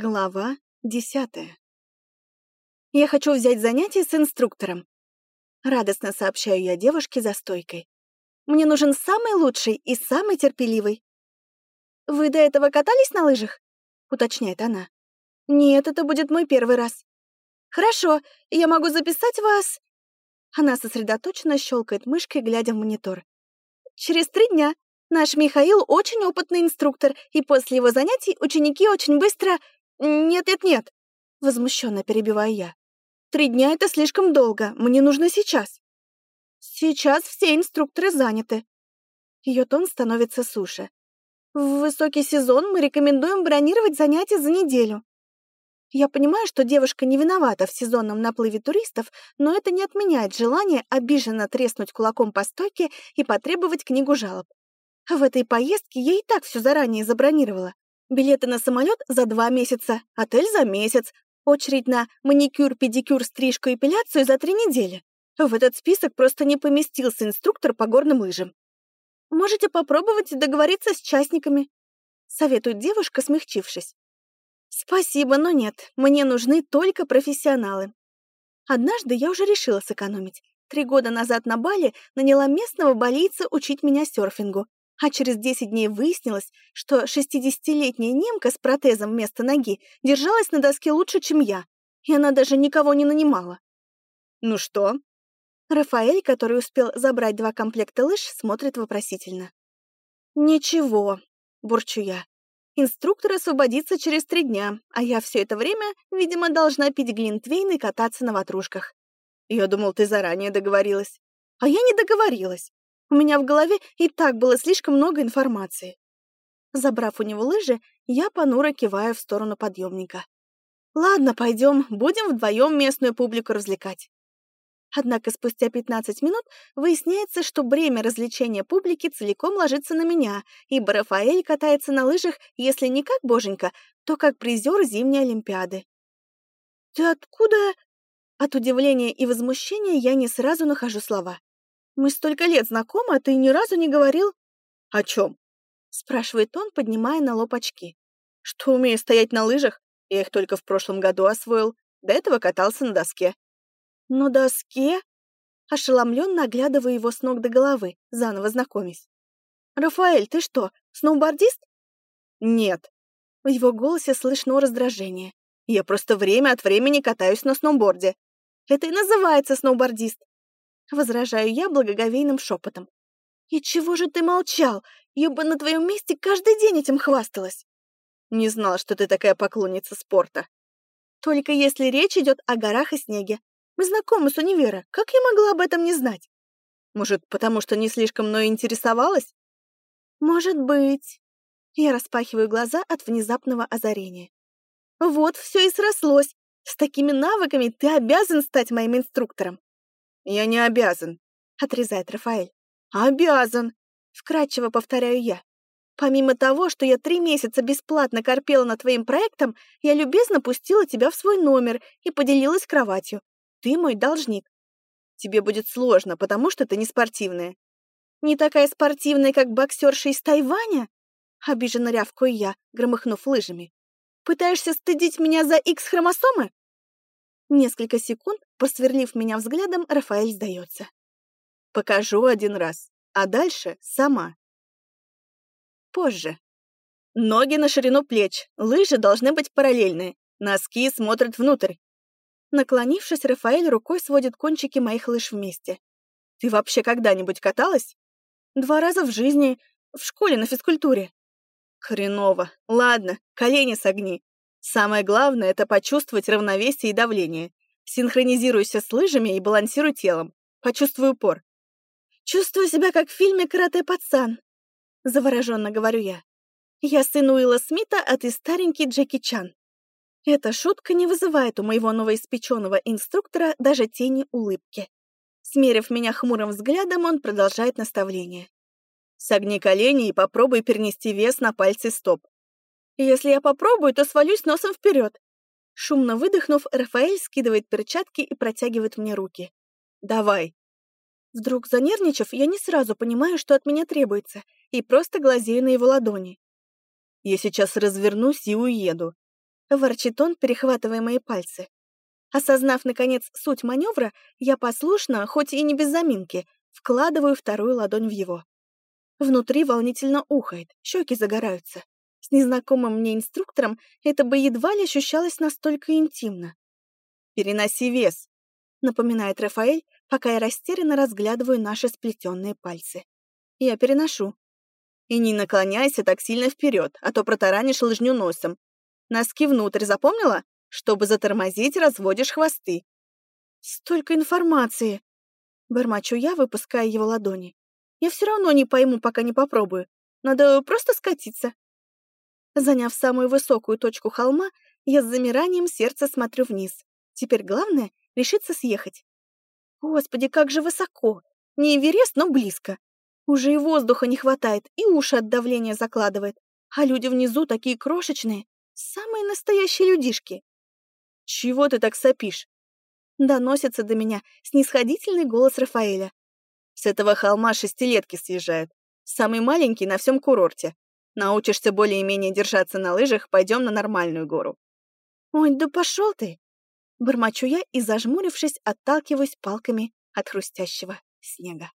Глава десятая. «Я хочу взять занятие с инструктором», — радостно сообщаю я девушке за стойкой. «Мне нужен самый лучший и самый терпеливый». «Вы до этого катались на лыжах?» — уточняет она. «Нет, это будет мой первый раз». «Хорошо, я могу записать вас...» Она сосредоточенно щелкает мышкой, глядя в монитор. «Через три дня. Наш Михаил очень опытный инструктор, и после его занятий ученики очень быстро «Нет-нет-нет», — возмущенно перебиваю я. «Три дня — это слишком долго, мне нужно сейчас». «Сейчас все инструкторы заняты». Ее тон становится суше. «В высокий сезон мы рекомендуем бронировать занятия за неделю». Я понимаю, что девушка не виновата в сезонном наплыве туристов, но это не отменяет желание обиженно треснуть кулаком по стойке и потребовать книгу жалоб. В этой поездке я и так все заранее забронировала. Билеты на самолет за два месяца, отель за месяц, очередь на маникюр, педикюр, стрижку, эпиляцию за три недели. В этот список просто не поместился инструктор по горным лыжам. Можете попробовать договориться с частниками, советует девушка, смягчившись. Спасибо, но нет, мне нужны только профессионалы. Однажды я уже решила сэкономить. Три года назад на Бали наняла местного балийца учить меня серфингу а через 10 дней выяснилось, что 60-летняя немка с протезом вместо ноги держалась на доске лучше, чем я, и она даже никого не нанимала. «Ну что?» Рафаэль, который успел забрать два комплекта лыж, смотрит вопросительно. «Ничего», — бурчу я. «Инструктор освободится через три дня, а я все это время, видимо, должна пить глинтвейн и кататься на ватрушках». «Я думал, ты заранее договорилась». «А я не договорилась. У меня в голове и так было слишком много информации. Забрав у него лыжи, я понуро киваю в сторону подъемника. Ладно, пойдем, будем вдвоем местную публику развлекать. Однако спустя 15 минут выясняется, что бремя развлечения публики целиком ложится на меня, ибо Рафаэль катается на лыжах, если не как боженька, то как призер зимней Олимпиады. «Ты откуда?» От удивления и возмущения я не сразу нахожу слова. Мы столько лет знакомы, а ты ни разу не говорил...» «О чем?» — спрашивает он, поднимая на лоб очки. «Что умею стоять на лыжах? Я их только в прошлом году освоил. До этого катался на доске». «На доске?» Ошеломленно оглядывая его с ног до головы, заново знакомясь. «Рафаэль, ты что, сноубордист?» «Нет». В его голосе слышно раздражение. «Я просто время от времени катаюсь на сноуборде. Это и называется сноубордист. Возражаю я благоговейным шепотом. «И чего же ты молчал? Я бы на твоем месте каждый день этим хвасталась!» «Не знал, что ты такая поклонница спорта!» «Только если речь идет о горах и снеге. Мы знакомы с универа. Как я могла об этом не знать?» «Может, потому что не слишком мной интересовалась?» «Может быть...» Я распахиваю глаза от внезапного озарения. «Вот, все и срослось. С такими навыками ты обязан стать моим инструктором. «Я не обязан», — отрезает Рафаэль. «Обязан», — вкратчиво повторяю я. «Помимо того, что я три месяца бесплатно корпела над твоим проектом, я любезно пустила тебя в свой номер и поделилась кроватью. Ты мой должник. Тебе будет сложно, потому что ты не спортивная». «Не такая спортивная, как боксерша из Тайваня?» Обиженно рявкаю я, громыхнув лыжами. «Пытаешься стыдить меня за X-хромосомы?» Несколько секунд, посверлив меня взглядом, Рафаэль сдается. «Покажу один раз, а дальше сама». Позже. Ноги на ширину плеч, лыжи должны быть параллельные, носки смотрят внутрь. Наклонившись, Рафаэль рукой сводит кончики моих лыж вместе. «Ты вообще когда-нибудь каталась?» «Два раза в жизни, в школе на физкультуре». «Хреново. Ладно, колени согни. Самое главное — это почувствовать равновесие и давление. Синхронизируйся с лыжами и балансируй телом. Почувствуй упор. «Чувствую себя, как в фильме «Карате-пацан», — завороженно говорю я. Я сын Уилла Смита, а ты старенький Джеки Чан. Эта шутка не вызывает у моего новоиспеченного инструктора даже тени улыбки. Смерив меня хмурым взглядом, он продолжает наставление. Согни колени и попробуй перенести вес на пальцы стоп. Если я попробую, то свалюсь носом вперед. Шумно выдохнув, Рафаэль скидывает перчатки и протягивает мне руки. «Давай». Вдруг занервничав, я не сразу понимаю, что от меня требуется, и просто глазею на его ладони. «Я сейчас развернусь и уеду». Ворчит он, перехватывая мои пальцы. Осознав, наконец, суть маневра, я послушно, хоть и не без заминки, вкладываю вторую ладонь в его. Внутри волнительно ухает, щеки загораются. С незнакомым мне инструктором это бы едва ли ощущалось настолько интимно. «Переноси вес», — напоминает Рафаэль, пока я растерянно разглядываю наши сплетенные пальцы. Я переношу. «И не наклоняйся так сильно вперед, а то протаранишь лыжню носом. Носки внутрь, запомнила? Чтобы затормозить, разводишь хвосты». «Столько информации!» Бормочу я, выпуская его ладони. «Я все равно не пойму, пока не попробую. Надо просто скатиться». Заняв самую высокую точку холма, я с замиранием сердца смотрю вниз. Теперь главное — решиться съехать. Господи, как же высоко! Не Эверест, но близко. Уже и воздуха не хватает, и уши от давления закладывает. А люди внизу такие крошечные, самые настоящие людишки. «Чего ты так сопишь?» Доносится до меня снисходительный голос Рафаэля. «С этого холма шестилетки съезжают. Самый маленький на всем курорте. Научишься более-менее держаться на лыжах, пойдем на нормальную гору». «Ой, да пошел ты!» Бормочу я и, зажмурившись, отталкиваюсь палками от хрустящего снега.